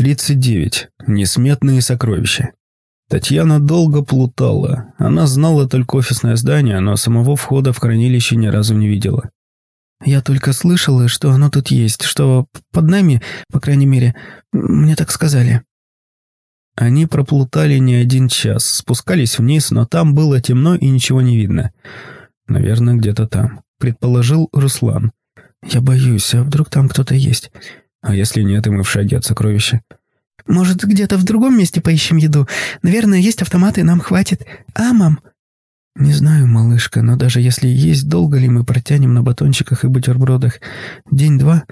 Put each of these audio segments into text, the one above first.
39. Несметные сокровища. Татьяна долго плутала. Она знала только офисное здание, но самого входа в хранилище ни разу не видела. «Я только слышала, что оно тут есть, что под нами, по крайней мере, мне так сказали». Они проплутали не один час, спускались вниз, но там было темно и ничего не видно. Наверное, где-то там, предположил Руслан. «Я боюсь, а вдруг там кто-то есть?» А если нет, и мы в шаге от сокровища? Может, где-то в другом месте поищем еду? Наверное, есть автоматы, нам хватит. А, мам?» «Не знаю, малышка, но даже если есть, долго ли мы протянем на батончиках и бутербродах? День-два?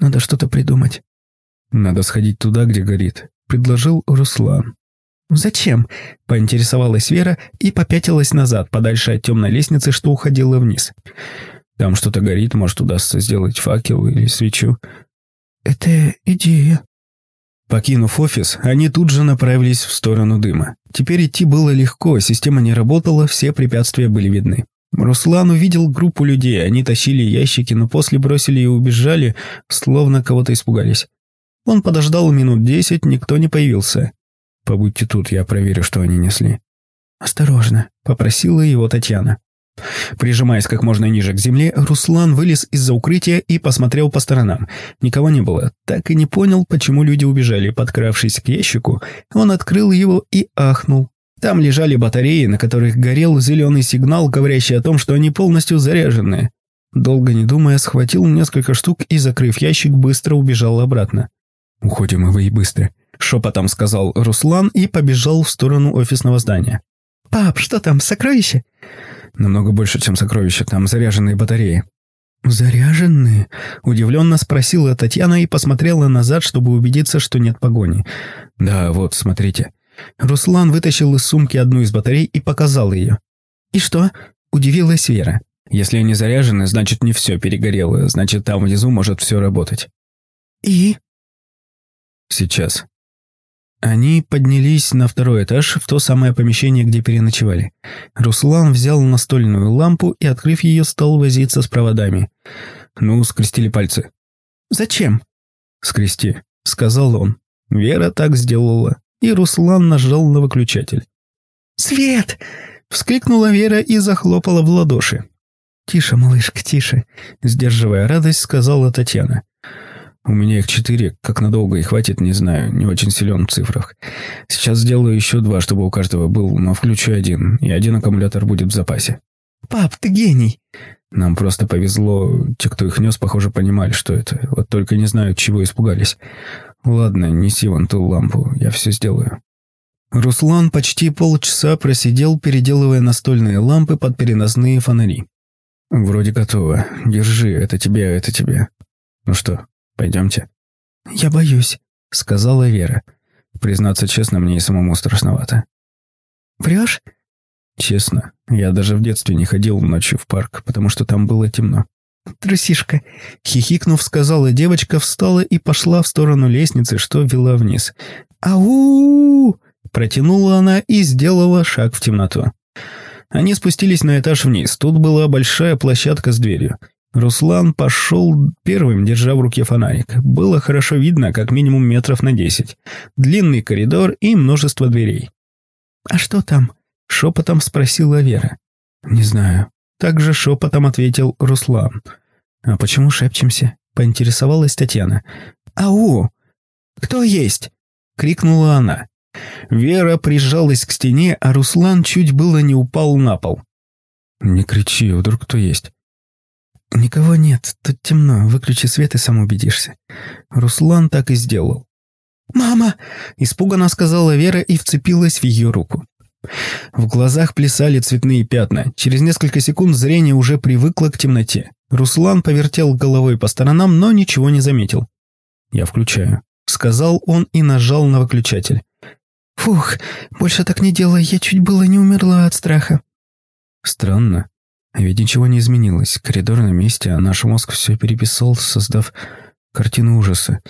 Надо что-то придумать». «Надо сходить туда, где горит», — предложил Руслан. «Зачем?» — поинтересовалась Вера и попятилась назад, подальше от темной лестницы, что уходила вниз. «Там что-то горит, может, удастся сделать факел или свечу. «Это идея». Покинув офис, они тут же направились в сторону дыма. Теперь идти было легко, система не работала, все препятствия были видны. Руслан увидел группу людей, они тащили ящики, но после бросили и убежали, словно кого-то испугались. Он подождал минут десять, никто не появился. «Побудьте тут, я проверю, что они несли». «Осторожно», — попросила его Татьяна. Прижимаясь как можно ниже к земле, Руслан вылез из-за укрытия и посмотрел по сторонам. Никого не было. Так и не понял, почему люди убежали. Подкравшись к ящику, он открыл его и ахнул. Там лежали батареи, на которых горел зеленый сигнал, говорящий о том, что они полностью заряжены. Долго не думая, схватил несколько штук и, закрыв ящик, быстро убежал обратно. «Уходим, вы и быстро», — шепотом сказал Руслан и побежал в сторону офисного здания. «Пап, что там, сокровище?» Намного больше, чем сокровища. Там заряженные батареи». «Заряженные?» – удивленно спросила Татьяна и посмотрела назад, чтобы убедиться, что нет погони. «Да, вот, смотрите». Руслан вытащил из сумки одну из батарей и показал ее. «И что?» – удивилась Вера. «Если они заряжены, значит, не все перегорело, значит, там внизу может все работать». «И?» «Сейчас». Они поднялись на второй этаж, в то самое помещение, где переночевали. Руслан взял настольную лампу и, открыв ее, стал возиться с проводами. Ну, скрестили пальцы. «Зачем?» «Скрести», — сказал он. Вера так сделала, и Руслан нажал на выключатель. «Свет!» — вскрикнула Вера и захлопала в ладоши. «Тише, малышка, тише», — сдерживая радость, сказала Татьяна. У меня их четыре, как надолго и хватит, не знаю, не очень силен в цифрах. Сейчас сделаю еще два, чтобы у каждого был, но включу один, и один аккумулятор будет в запасе. Пап, ты гений. Нам просто повезло, те, кто их нес, похоже, понимали, что это. Вот только не знаю, чего испугались. Ладно, неси вон ту лампу, я все сделаю. Руслан почти полчаса просидел, переделывая настольные лампы под переносные фонари. «Вроде готово. Держи, это тебе, это тебе. Ну что, Пойдемте». «Я боюсь», — сказала Вера. «Признаться честно, мне и самому страшновато». «Врешь?» «Честно, я даже в детстве не ходил ночью в парк, потому что там было темно». «Трусишка», — хихикнув, сказала девочка, встала и пошла в сторону лестницы, что вела вниз. «Ау!» — протянула она и сделала шаг в темноту. Они спустились на этаж вниз. Тут была большая площадка с дверью. Руслан пошел первым, держа в руке фонарик. Было хорошо видно, как минимум метров на десять. Длинный коридор и множество дверей. «А что там?» — шепотом спросила Вера. «Не знаю». Также шепотом ответил Руслан. «А почему шепчемся?» — поинтересовалась Татьяна. «Ау! Кто есть?» — крикнула она. Вера прижалась к стене, а Руслан чуть было не упал на пол. «Не кричи, вдруг кто есть?» «Никого нет, тут темно, выключи свет и сам убедишься». Руслан так и сделал. «Мама!» – испуганно сказала Вера и вцепилась в ее руку. В глазах плясали цветные пятна. Через несколько секунд зрение уже привыкло к темноте. Руслан повертел головой по сторонам, но ничего не заметил. «Я включаю», — сказал он и нажал на выключатель. «Фух, больше так не делай, я чуть было не умерла от страха». Странно. Ведь ничего не изменилось. Коридор на месте, а наш мозг все переписал, создав картину ужаса.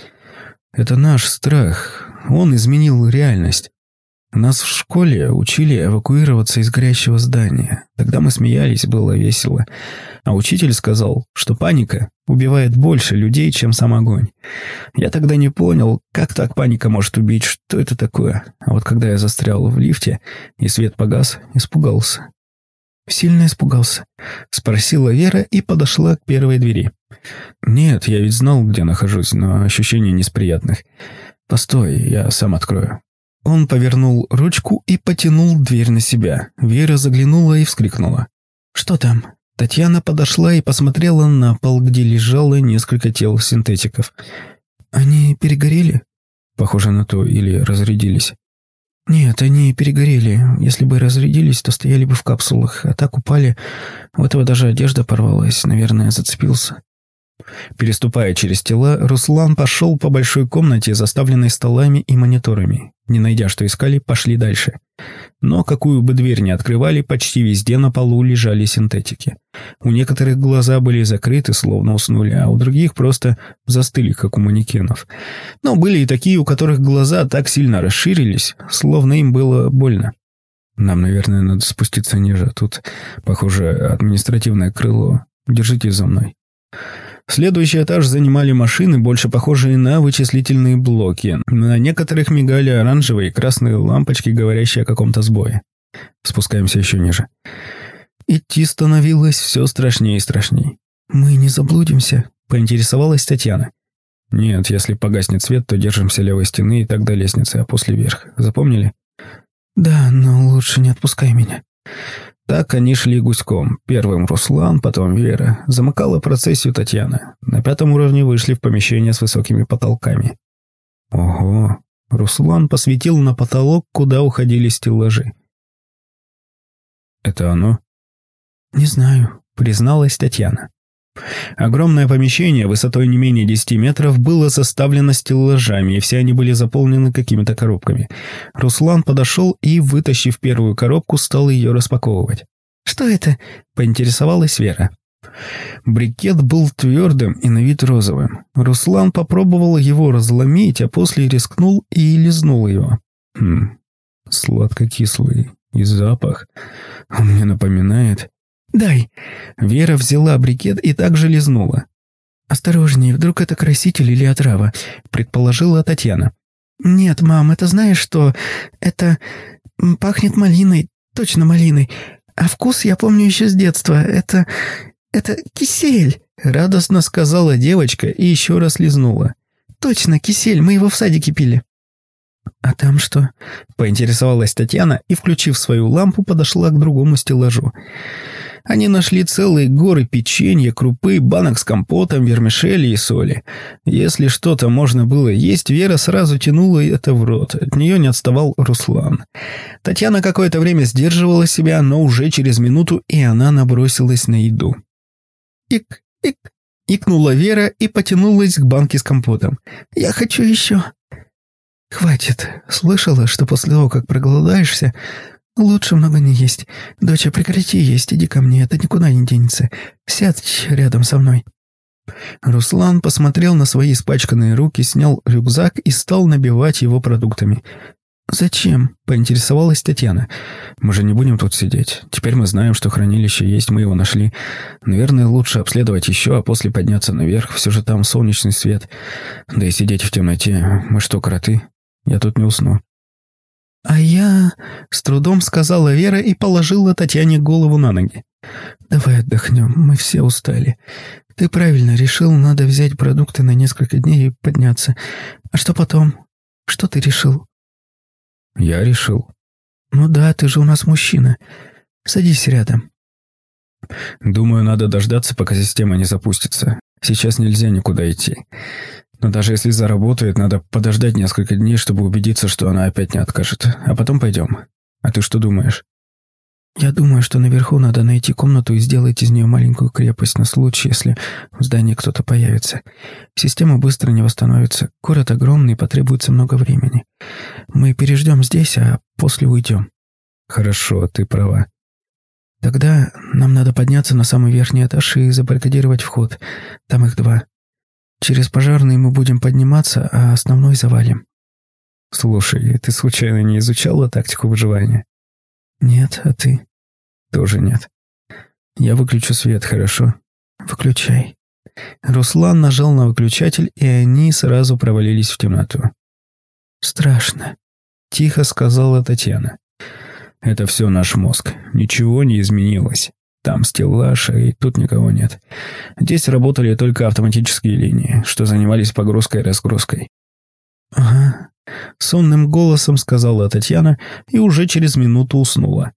Это наш страх. Он изменил реальность. Нас в школе учили эвакуироваться из горящего здания. Тогда мы смеялись, было весело. А учитель сказал, что паника убивает больше людей, чем сам огонь. Я тогда не понял, как так паника может убить, что это такое. А вот когда я застрял в лифте, и свет погас, испугался. «Сильно испугался?» — спросила Вера и подошла к первой двери. «Нет, я ведь знал, где нахожусь, но ощущения не из приятных. Постой, я сам открою». Он повернул ручку и потянул дверь на себя. Вера заглянула и вскрикнула. «Что там?» Татьяна подошла и посмотрела на пол, где лежало несколько тел синтетиков. «Они перегорели?» «Похоже на то, или разрядились». «Нет, они перегорели. Если бы разрядились, то стояли бы в капсулах, а так упали. У этого даже одежда порвалась, наверное, зацепился». Переступая через тела, Руслан пошел по большой комнате, заставленной столами и мониторами. Не найдя, что искали, пошли дальше. Но какую бы дверь ни открывали, почти везде на полу лежали синтетики. У некоторых глаза были закрыты, словно уснули, а у других просто застыли, как у манекенов. Но были и такие, у которых глаза так сильно расширились, словно им было больно. Нам, наверное, надо спуститься ниже. Тут, похоже, административное крыло. Держитесь за мной. Следующий этаж занимали машины, больше похожие на вычислительные блоки. На некоторых мигали оранжевые и красные лампочки, говорящие о каком-то сбое. Спускаемся еще ниже. Идти становилось все страшнее и страшнее. «Мы не заблудимся?» – поинтересовалась Татьяна. «Нет, если погаснет свет, то держимся левой стены и тогда лестницы, а после вверх. Запомнили?» «Да, но лучше не отпускай меня». Так они шли гуськом. Первым Руслан, потом Вера. Замыкала процессию Татьяна. На пятом уровне вышли в помещение с высокими потолками. Ого! Руслан посветил на потолок, куда уходили стеллажи. «Это оно?» «Не знаю», — призналась Татьяна. Огромное помещение высотой не менее 10 метров было заставлено стеллажами, и все они были заполнены какими-то коробками. Руслан подошел и, вытащив первую коробку, стал ее распаковывать. «Что это?» – поинтересовалась Вера. Брикет был твердым и на вид розовым. Руслан попробовал его разломить, а после рискнул и лизнул его. Хм, сладко-кислый. И запах. Он мне напоминает... «Дай». Вера взяла брикет и также лизнула. «Осторожнее, вдруг это краситель или отрава», — предположила Татьяна. «Нет, мам, это знаешь что? Это пахнет малиной, точно малиной. А вкус я помню еще с детства. Это... это кисель», — радостно сказала девочка и еще раз лизнула. «Точно, кисель, мы его в садике пили». «А там что?» — поинтересовалась Татьяна и, включив свою лампу, подошла к другому стеллажу. Они нашли целые горы печенья, крупы, банок с компотом, вермишели и соли. Если что-то можно было есть, Вера сразу тянула это в рот. От нее не отставал Руслан. Татьяна какое-то время сдерживала себя, но уже через минуту и она набросилась на еду. «Ик, ик!» — икнула Вера и потянулась к банке с компотом. «Я хочу еще!» «Хватит. Слышала, что после того, как проголодаешься, лучше много не есть. Доча, прекрати есть, иди ко мне, это никуда не денется. Сядь рядом со мной». Руслан посмотрел на свои испачканные руки, снял рюкзак и стал набивать его продуктами. «Зачем?» – поинтересовалась Татьяна. «Мы же не будем тут сидеть. Теперь мы знаем, что хранилище есть, мы его нашли. Наверное, лучше обследовать еще, а после подняться наверх. Все же там солнечный свет. Да и сидеть в темноте. Мы что, кроты?» Я тут не усну». «А я...» — с трудом сказала Вера и положила Татьяне голову на ноги. «Давай отдохнем, мы все устали. Ты правильно решил, надо взять продукты на несколько дней и подняться. А что потом? Что ты решил?» «Я решил». «Ну да, ты же у нас мужчина. Садись рядом». «Думаю, надо дождаться, пока система не запустится. Сейчас нельзя никуда идти. Но даже если заработает, надо подождать несколько дней, чтобы убедиться, что она опять не откажет. А потом пойдем. А ты что думаешь? Я думаю, что наверху надо найти комнату и сделать из нее маленькую крепость на случай, если в здании кто-то появится. Система быстро не восстановится. Город огромный, потребуется много времени. Мы переждем здесь, а после уйдем. Хорошо, ты права. Тогда нам надо подняться на самый верхний этаж и забаррикадировать вход. Там их два. Через пожарный мы будем подниматься, а основной завалим. Слушай, ты случайно не изучала тактику выживания? Нет, а ты? Тоже нет. Я выключу свет, хорошо? Выключай. Руслан нажал на выключатель, и они сразу провалились в темноту. Страшно. Тихо сказала Татьяна. Это все наш мозг. Ничего не изменилось. Там стеллаж, и тут никого нет. Здесь работали только автоматические линии, что занимались погрузкой и разгрузкой. «Ага», — сонным голосом сказала Татьяна и уже через минуту уснула.